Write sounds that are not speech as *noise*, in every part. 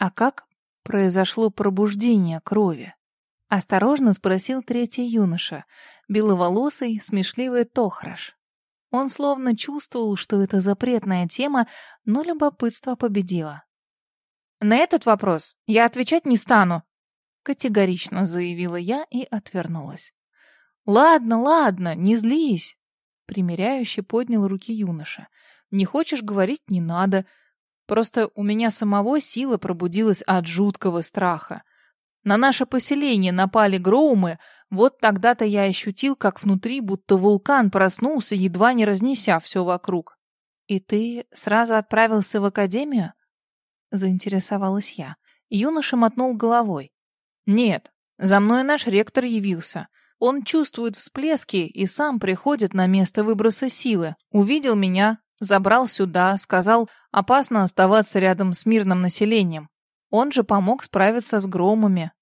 А как произошло пробуждение крови? Осторожно спросил третий юноша, беловолосый, смешливый Тохраш. Он словно чувствовал, что это запретная тема, но любопытство победило. «На этот вопрос я отвечать не стану», — категорично заявила я и отвернулась. «Ладно, ладно, не злись», — примиряюще поднял руки юноша. «Не хочешь говорить — не надо. Просто у меня самого сила пробудилась от жуткого страха. На наше поселение напали гроумы, вот тогда-то я ощутил, как внутри будто вулкан проснулся, едва не разнеся все вокруг. «И ты сразу отправился в академию?» — заинтересовалась я. Юноша мотнул головой. «Нет, за мной наш ректор явился. Он чувствует всплески и сам приходит на место выброса силы. Увидел меня, забрал сюда, сказал, опасно оставаться рядом с мирным населением. Он же помог справиться с громами.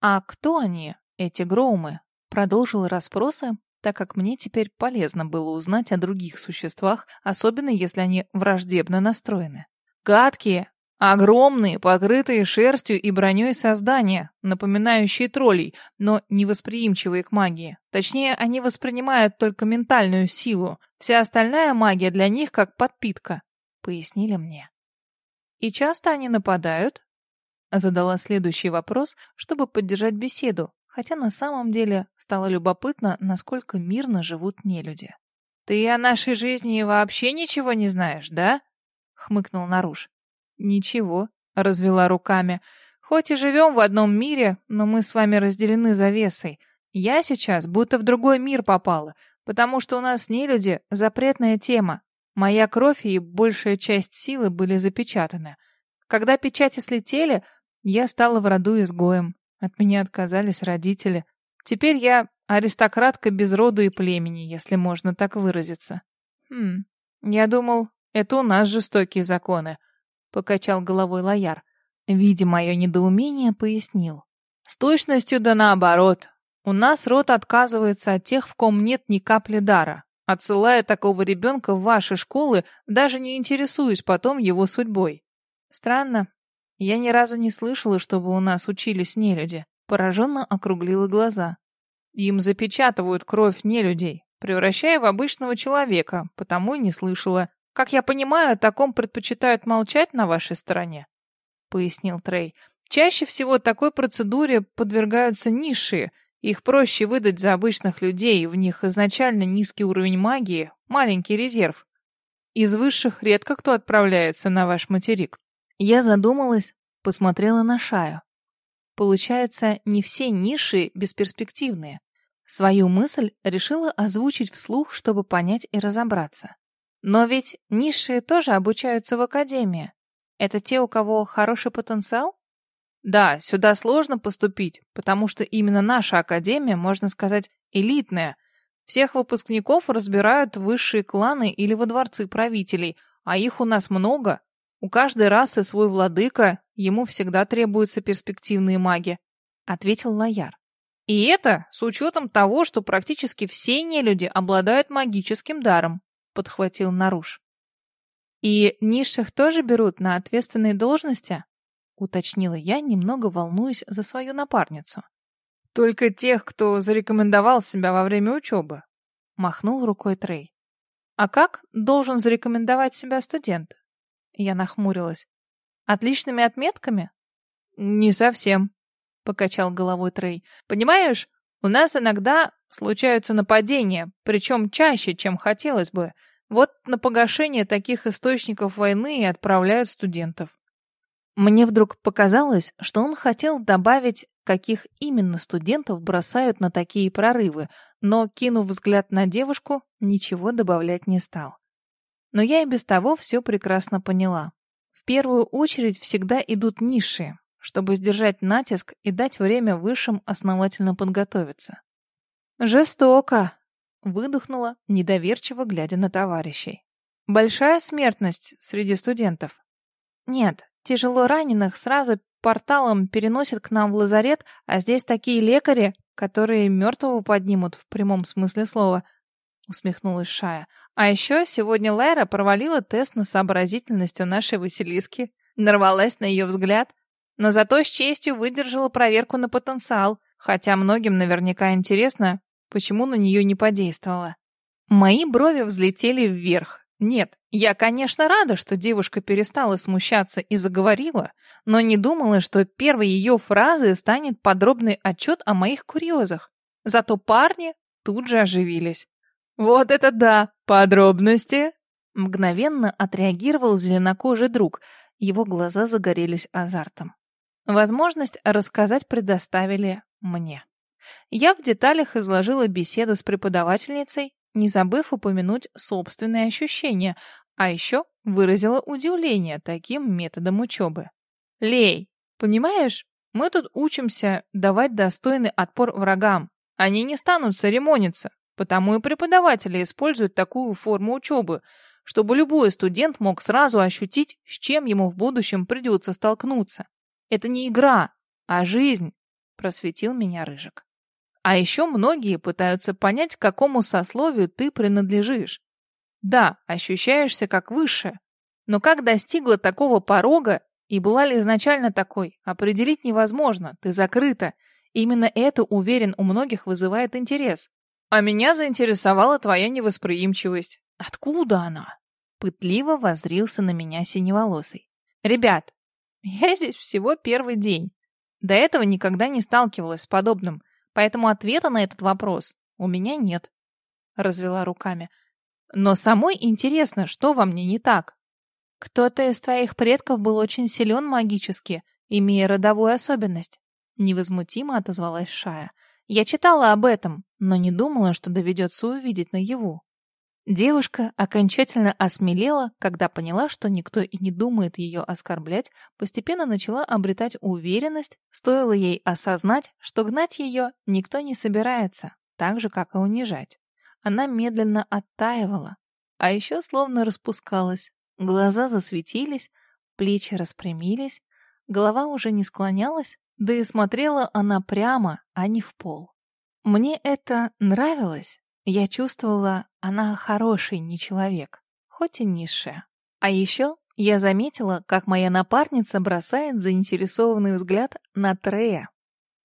«А кто они, эти громы?» Продолжил расспросы, так как мне теперь полезно было узнать о других существах, особенно если они враждебно настроены. «Гадкие, огромные, покрытые шерстью и броней создания, напоминающие троллей, но невосприимчивые к магии. Точнее, они воспринимают только ментальную силу. Вся остальная магия для них как подпитка», — пояснили мне. «И часто они нападают?» Задала следующий вопрос, чтобы поддержать беседу, хотя на самом деле стало любопытно, насколько мирно живут нелюди. «Ты о нашей жизни вообще ничего не знаешь, да?» — хмыкнул Наруш. «Ничего», — развела руками. «Хоть и живем в одном мире, но мы с вами разделены завесой. Я сейчас будто в другой мир попала, потому что у нас нелюди — запретная тема. Моя кровь и большая часть силы были запечатаны. Когда печати слетели, я стала в роду изгоем. От меня отказались родители. Теперь я аристократка без роду и племени, если можно так выразиться. Хм, я думал, это у нас жестокие законы, покачал головой Лояр. Видя мое недоумение, пояснил. С точностью да наоборот. У нас род отказывается от тех, в ком нет ни капли дара. Отсылая такого ребенка в ваши школы, даже не интересуюсь потом его судьбой. Странно, я ни разу не слышала, чтобы у нас учились нелюди. Пораженно округлила глаза. Им запечатывают кровь нелюдей, превращая в обычного человека, потому и не слышала. Как я понимаю, о таком предпочитают молчать на вашей стороне, пояснил Трей. Чаще всего такой процедуре подвергаются низшие. Их проще выдать за обычных людей, в них изначально низкий уровень магии, маленький резерв. Из высших редко кто отправляется на ваш материк. Я задумалась, посмотрела на Шаю. Получается, не все ниши бесперспективные. Свою мысль решила озвучить вслух, чтобы понять и разобраться. Но ведь низшие тоже обучаются в академии. Это те, у кого хороший потенциал? Да, сюда сложно поступить, потому что именно наша академия, можно сказать, элитная. Всех выпускников разбирают высшие кланы или во дворцы правителей, а их у нас много, у каждой расы свой владыка, ему всегда требуются перспективные маги», — ответил Лояр. «И это с учетом того, что практически все нелюди обладают магическим даром», — подхватил Наруш. «И низших тоже берут на ответственные должности?» — уточнила я, немного волнуюсь за свою напарницу. «Только тех, кто зарекомендовал себя во время учебы», — махнул рукой Трей. «А как должен зарекомендовать себя студент?» Я нахмурилась. Отличными отметками? Не совсем, покачал головой Трей. Понимаешь, у нас иногда случаются нападения, причем чаще, чем хотелось бы. Вот на погашение таких источников войны и отправляют студентов. Мне вдруг показалось, что он хотел добавить, каких именно студентов бросают на такие прорывы, но, кинув взгляд на девушку, ничего добавлять не стал. Но я и без того все прекрасно поняла. В первую очередь всегда идут низшие, чтобы сдержать натиск и дать время высшим основательно подготовиться. «Жестоко!» — выдохнула, недоверчиво глядя на товарищей. «Большая смертность среди студентов?» «Нет, тяжело раненых сразу порталом переносят к нам в лазарет, а здесь такие лекари, которые мертвого поднимут в прямом смысле слова», — усмехнулась Шая. А еще сегодня Лайра провалила тест на сообразительность у нашей Василиски. Нарвалась на ее взгляд. но зато с честью выдержала проверку на потенциал, хотя многим наверняка интересно, почему на нее не подействовало. Мои брови взлетели вверх. Нет, я, конечно, рада, что девушка перестала смущаться и заговорила, но не думала, что первой ее фразой станет подробный отчет о моих курьезах. Зато парни тут же оживились. «Вот это да! Подробности!» Мгновенно отреагировал зеленокожий друг. Его глаза загорелись азартом. Возможность рассказать предоставили мне. Я в деталях изложила беседу с преподавательницей, не забыв упомянуть собственные ощущения, а еще выразила удивление таким методом учебы. «Лей, понимаешь, мы тут учимся давать достойный отпор врагам. Они не станут церемониться, потому и преподаватели используют такую форму учебы, чтобы любой студент мог сразу ощутить, с чем ему в будущем придется столкнуться. Это не игра, а жизнь, просветил меня Рыжик. А еще многие пытаются понять, к какому сословию ты принадлежишь. Да, ощущаешься как выше, но как достигла такого порога и была ли изначально такой, определить невозможно, ты закрыта. Именно это, уверен, у многих вызывает интерес. А меня заинтересовала твоя невосприимчивость. Откуда она? Пытливо воззрился на меня синеволосый. Ребят, *laughs* я здесь всего первый день. До этого никогда не сталкивалась с подобным. Поэтому ответа на этот вопрос у меня нет. Развела руками. Но самой интересно, что во мне не так. Кто-то из твоих предков был очень силен магически, имея родовую особенность. Невозмутимо отозвалась Шая. Я читала об этом, но не думала, что доведется увидеть наяву. Девушка окончательно осмелела, когда поняла, что никто и не думает ее оскорблять, постепенно начала обретать уверенность, стоило ей осознать, что гнать ее никто не собирается, так же, как и унижать. Она медленно оттаивала, а еще словно распускалась. Глаза засветились, плечи распрямились, голова уже не склонялась, да и смотрела она прямо, а не в пол. Мне это нравилось, я чувствовала, она хороший не человек, хоть и низшая. А еще я заметила, как моя напарница бросает заинтересованный взгляд на Трея.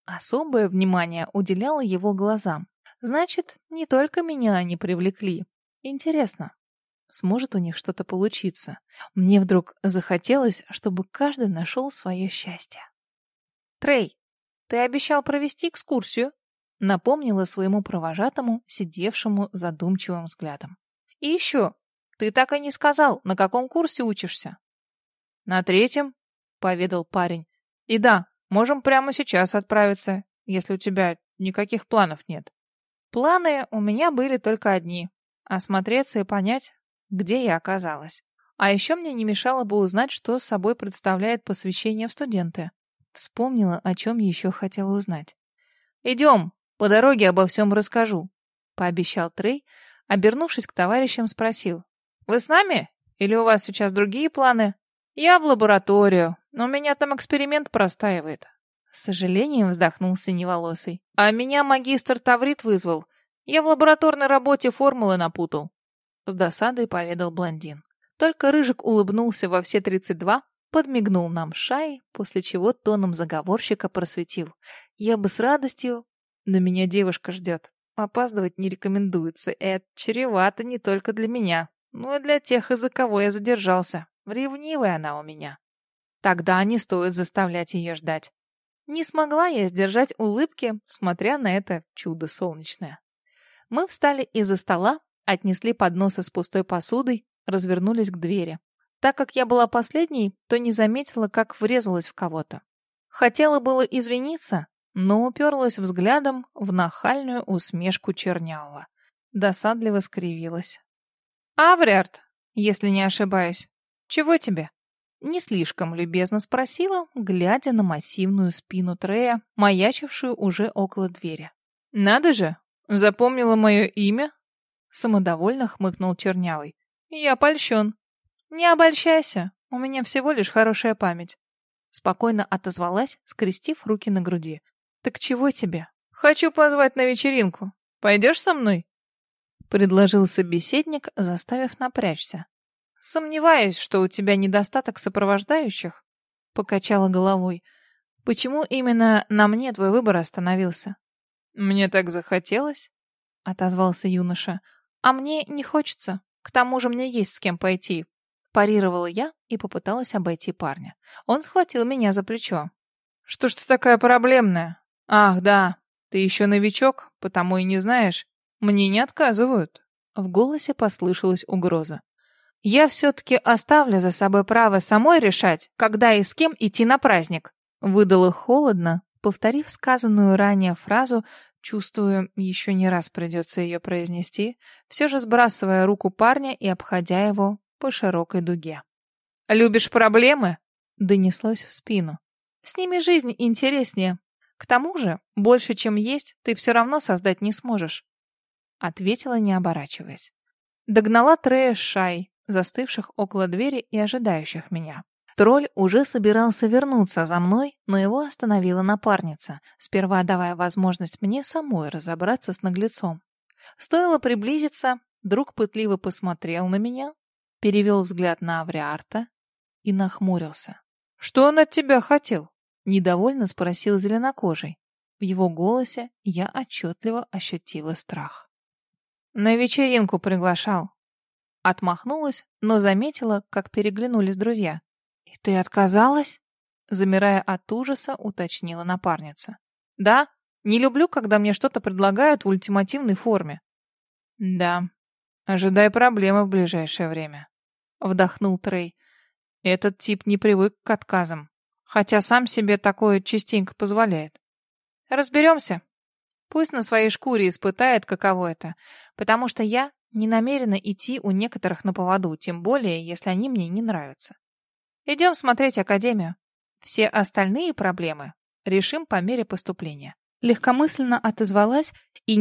Особое внимание уделяла его глазам. Значит, не только меня они привлекли. Интересно, сможет у них что-то получиться? Мне вдруг захотелось, чтобы каждый нашел свое счастье. Трей, ты обещал провести экскурсию? Напомнила своему провожатому, сидевшему задумчивым взглядом. «И еще, ты так и не сказал, на каком курсе учишься?» «На третьем», — поведал парень. «И да, можем прямо сейчас отправиться, если у тебя никаких планов нет». Планы у меня были только одни — осмотреться и понять, где я оказалась. А еще мне не мешало бы узнать, что собой представляет посвящение в студенты. Вспомнила, о чем еще хотела узнать. «Идем!» По дороге обо всем расскажу», — пообещал Трей, обернувшись к товарищам, спросил. «Вы с нами? Или у вас сейчас другие планы?» «Я в лабораторию, но у меня там эксперимент простаивает». С сожалением вздохнул синеволосый. «А меня магистр Таврит вызвал. Я в лабораторной работе формулы напутал». С досадой поведал блондин. Только Рыжик улыбнулся во все тридцать два, подмигнул нам шай, после чего тоном заговорщика просветил. «Я бы с радостью, на меня девушка ждет. Опаздывать не рекомендуется. Это чревато не только для меня, но и для тех, из-за кого я задержался. Ревнивая она у меня. Тогда не стоит заставлять ее ждать. Не смогла я сдержать улыбки, смотря на это чудо солнечное. Мы встали из-за стола, отнесли подносы с пустой посудой, развернулись к двери. Так как я была последней, то не заметила, как врезалась в кого-то. Хотела было извиниться, но уперлась взглядом в нахальную усмешку Чернявого. Досадливо скривилась. «Авриард, если не ошибаюсь, чего тебе?» Не слишком любезно спросила, глядя на массивную спину Трея, маячившую уже около двери. «Надо же! Запомнила мое имя?» Самодовольно хмыкнул Чернявый. «Я польщен». «Не обольщайся, у меня всего лишь хорошая память». Спокойно отозвалась, скрестив руки на груди. «Так чего тебе?» «Хочу позвать на вечеринку. Пойдешь со мной?» Предложил собеседник, заставив напрячься. «Сомневаюсь, что у тебя недостаток сопровождающих», — покачала головой. Почему именно на мне твой выбор остановился? Мне так захотелось, отозвался юноша. А мне не хочется. К тому же мне есть с кем пойти. Парировала я и попыталась обойти парня. Он схватил меня за плечо. Что ж ты такая проблемная? Ах, да, ты еще новичок, потому и не знаешь. Мне не отказывают. В голосе послышалась угроза. Я все-таки оставлю за собой право самой решать, когда и с кем идти на праздник. Выдала холодно, повторив сказанную ранее фразу, чувствую, еще не раз придется ее произнести, все же сбрасывая руку парня и обходя его по широкой дуге. «Любишь проблемы?» — донеслось в спину. «С ними жизнь интереснее. К тому же, больше, чем есть, ты все равно создать не сможешь», — ответила, не оборачиваясь. Догнала Трея Шай, застывших около двери и ожидающих меня. Тролль уже собирался вернуться за мной, но его остановила напарница, сперва давая возможность мне самой разобраться с наглецом. Стоило приблизиться, друг пытливо посмотрел на меня, перевел взгляд на Авриарта и нахмурился. «Что он от тебя хотел?» — недовольно спросил зеленокожий. В его голосе я отчетливо ощутила страх. «На вечеринку приглашал». Отмахнулась, но заметила, как переглянулись друзья. «И ты отказалась?» Замирая от ужаса, уточнила напарница. «Да, не люблю, когда мне что-то предлагают в ультимативной форме». «Да, ожидай проблемы в ближайшее время», — вдохнул Трей. «Этот тип не привык к отказам, хотя сам себе такое частенько позволяет. Разберемся. Пусть на своей шкуре испытает, каково это, потому что я не намерена идти у некоторых на поводу, тем более, если они мне не нравятся. Идем смотреть Академию. Все остальные проблемы решим по мере поступления. Легкомысленно отозвалась и